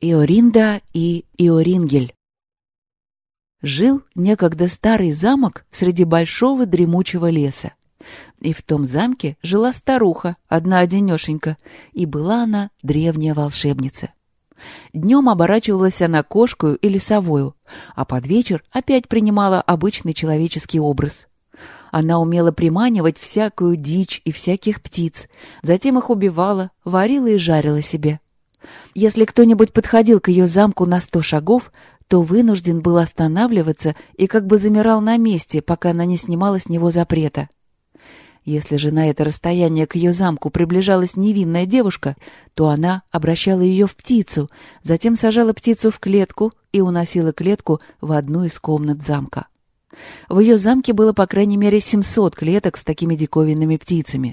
Иоринда и Иорингель Жил некогда старый замок среди большого дремучего леса. И в том замке жила старуха, одна-одинешенька, и была она древняя волшебница. Днем оборачивалась она кошкою или совою, а под вечер опять принимала обычный человеческий образ. Она умела приманивать всякую дичь и всяких птиц, затем их убивала, варила и жарила себе. Если кто-нибудь подходил к ее замку на сто шагов, то вынужден был останавливаться и как бы замирал на месте, пока она не снимала с него запрета. Если же на это расстояние к ее замку приближалась невинная девушка, то она обращала ее в птицу, затем сажала птицу в клетку и уносила клетку в одну из комнат замка. В ее замке было по крайней мере 700 клеток с такими диковинными птицами.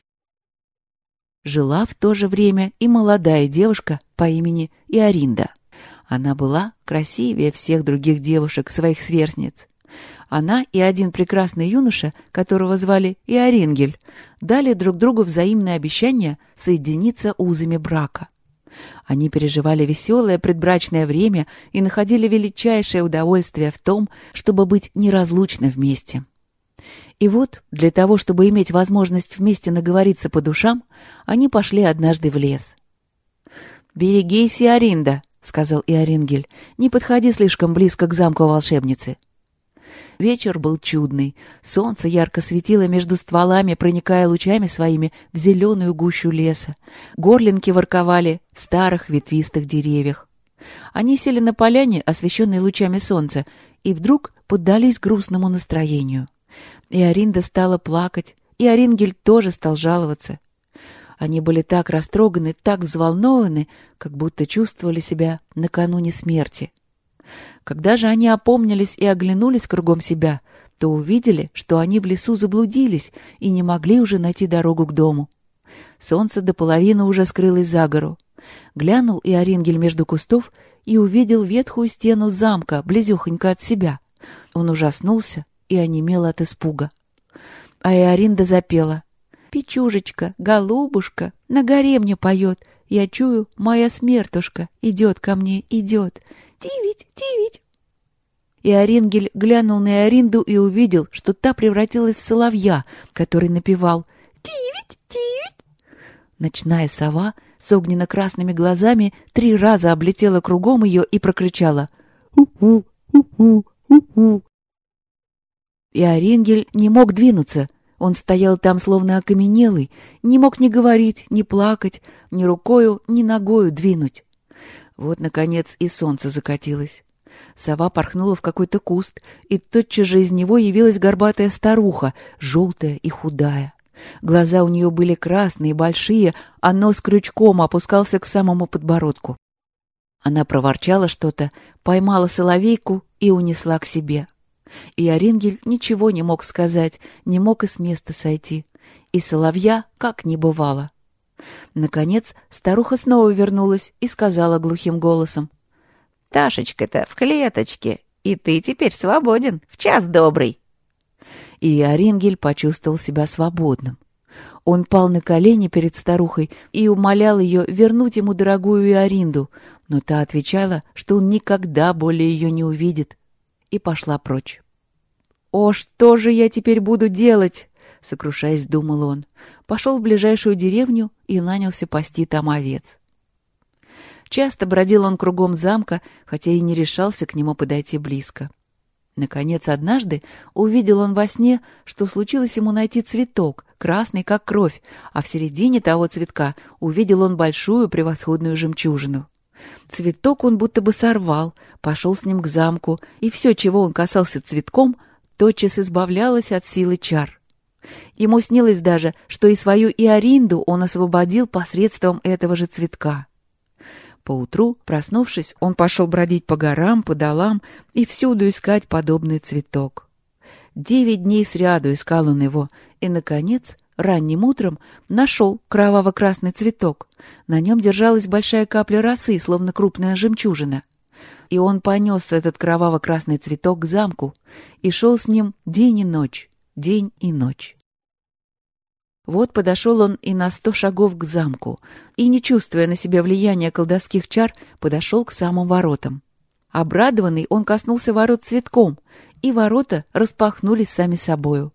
Жила в то же время и молодая девушка по имени Иоринда. Она была красивее всех других девушек, своих сверстниц. Она и один прекрасный юноша, которого звали Иоренгель, дали друг другу взаимное обещание соединиться узами брака. Они переживали веселое предбрачное время и находили величайшее удовольствие в том, чтобы быть неразлучны вместе. И вот, для того, чтобы иметь возможность вместе наговориться по душам, они пошли однажды в лес. «Берегись, Иоринда», — сказал Иоренгель, — «не подходи слишком близко к замку волшебницы». Вечер был чудный. Солнце ярко светило между стволами, проникая лучами своими в зеленую гущу леса. Горлинки ворковали в старых ветвистых деревьях. Они сели на поляне, освещенной лучами солнца, и вдруг поддались грустному настроению. И Аринда стала плакать, и Орингель тоже стал жаловаться. Они были так растроганы, так взволнованы, как будто чувствовали себя накануне смерти. Когда же они опомнились и оглянулись кругом себя, то увидели, что они в лесу заблудились и не могли уже найти дорогу к дому. Солнце до половины уже скрылось за гору. Глянул и Оренгель между кустов и увидел ветхую стену замка, близехонько от себя. Он ужаснулся и онемел от испуга. А Иоринда запела. «Печужечка, голубушка, на горе мне поет. Я чую, моя смертушка идет ко мне, идет. Тивить, тивить!» И Оренгель глянул на Иоринду и увидел, что та превратилась в соловья, который напевал «Тивить, тивить!». Ночная сова с огненно-красными глазами три раза облетела кругом ее и прокричала «У-у, у-у, у-у!». И Оренгель не мог двинуться. Он стоял там словно окаменелый, не мог ни говорить, ни плакать, ни рукою, ни ногою двинуть. Вот, наконец, и солнце закатилось. Сова порхнула в какой-то куст, и тотчас же из него явилась горбатая старуха, желтая и худая. Глаза у нее были красные, большие, а нос крючком опускался к самому подбородку. Она проворчала что-то, поймала соловейку и унесла к себе. И Оренгель ничего не мог сказать, не мог и с места сойти. И соловья как не бывало. Наконец старуха снова вернулась и сказала глухим голосом. «Ташечка-то в клеточке, и ты теперь свободен, в час добрый». И Оренгель почувствовал себя свободным. Он пал на колени перед старухой и умолял ее вернуть ему дорогую Иоринду, но та отвечала, что он никогда более ее не увидит, и пошла прочь. «О, что же я теперь буду делать?» — сокрушаясь, думал он. Пошел в ближайшую деревню и нанялся пасти там овец. Часто бродил он кругом замка, хотя и не решался к нему подойти близко. Наконец, однажды увидел он во сне, что случилось ему найти цветок, красный как кровь, а в середине того цветка увидел он большую превосходную жемчужину. Цветок он будто бы сорвал, пошел с ним к замку, и все, чего он касался цветком, тотчас избавлялось от силы чар. Ему снилось даже, что и свою Иоринду он освободил посредством этого же цветка. Поутру, проснувшись, он пошел бродить по горам, по долам и всюду искать подобный цветок. Девять дней сряду искал он его, и, наконец, ранним утром нашел кроваво-красный цветок. На нем держалась большая капля росы, словно крупная жемчужина — и он понес этот кроваво-красный цветок к замку и шел с ним день и ночь, день и ночь. Вот подошел он и на сто шагов к замку, и, не чувствуя на себе влияния колдовских чар, подошел к самым воротам. Обрадованный, он коснулся ворот цветком, и ворота распахнулись сами собою.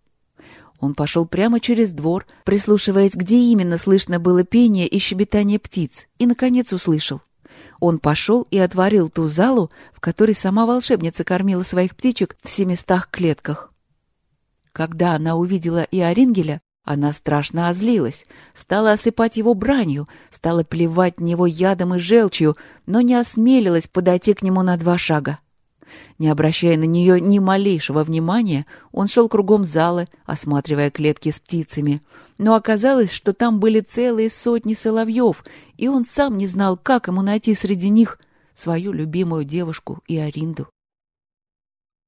Он пошел прямо через двор, прислушиваясь, где именно слышно было пение и щебетание птиц, и, наконец, услышал. Он пошел и отворил ту залу, в которой сама волшебница кормила своих птичек в семистах клетках. Когда она увидела и Оренгеля, она страшно озлилась, стала осыпать его бранью, стала плевать в него ядом и желчью, но не осмелилась подойти к нему на два шага. Не обращая на нее ни малейшего внимания, он шел кругом зала, осматривая клетки с птицами. Но оказалось, что там были целые сотни соловьев, и он сам не знал, как ему найти среди них свою любимую девушку и Аринду.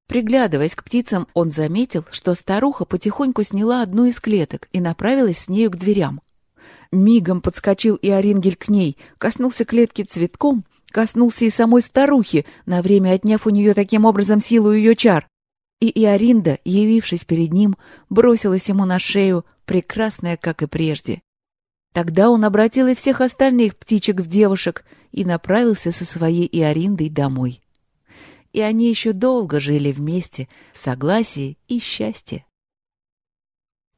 Приглядываясь к птицам, он заметил, что старуха потихоньку сняла одну из клеток и направилась с нею к дверям. Мигом подскочил и Оренгель к ней, коснулся клетки цветком коснулся и самой старухи, на время отняв у нее таким образом силу ее чар. И Иоринда, явившись перед ним, бросилась ему на шею, прекрасная, как и прежде. Тогда он обратил и всех остальных птичек в девушек и направился со своей Иориндой домой. И они еще долго жили вместе в согласии и счастье.